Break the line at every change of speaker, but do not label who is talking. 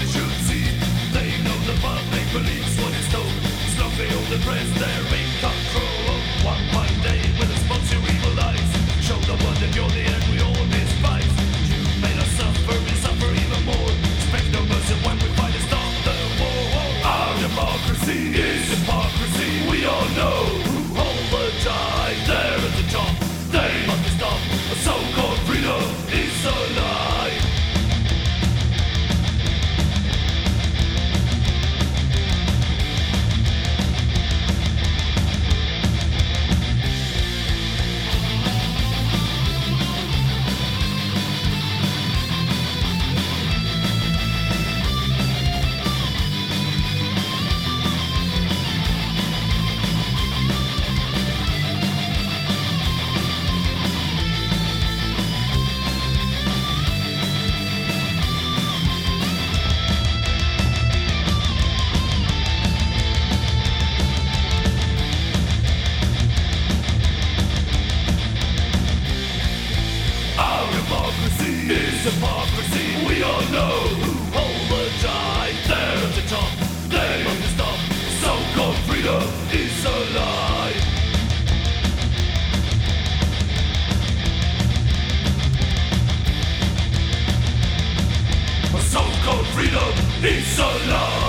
they should see. They know the path, they believe what is known. The press there freedom is alive.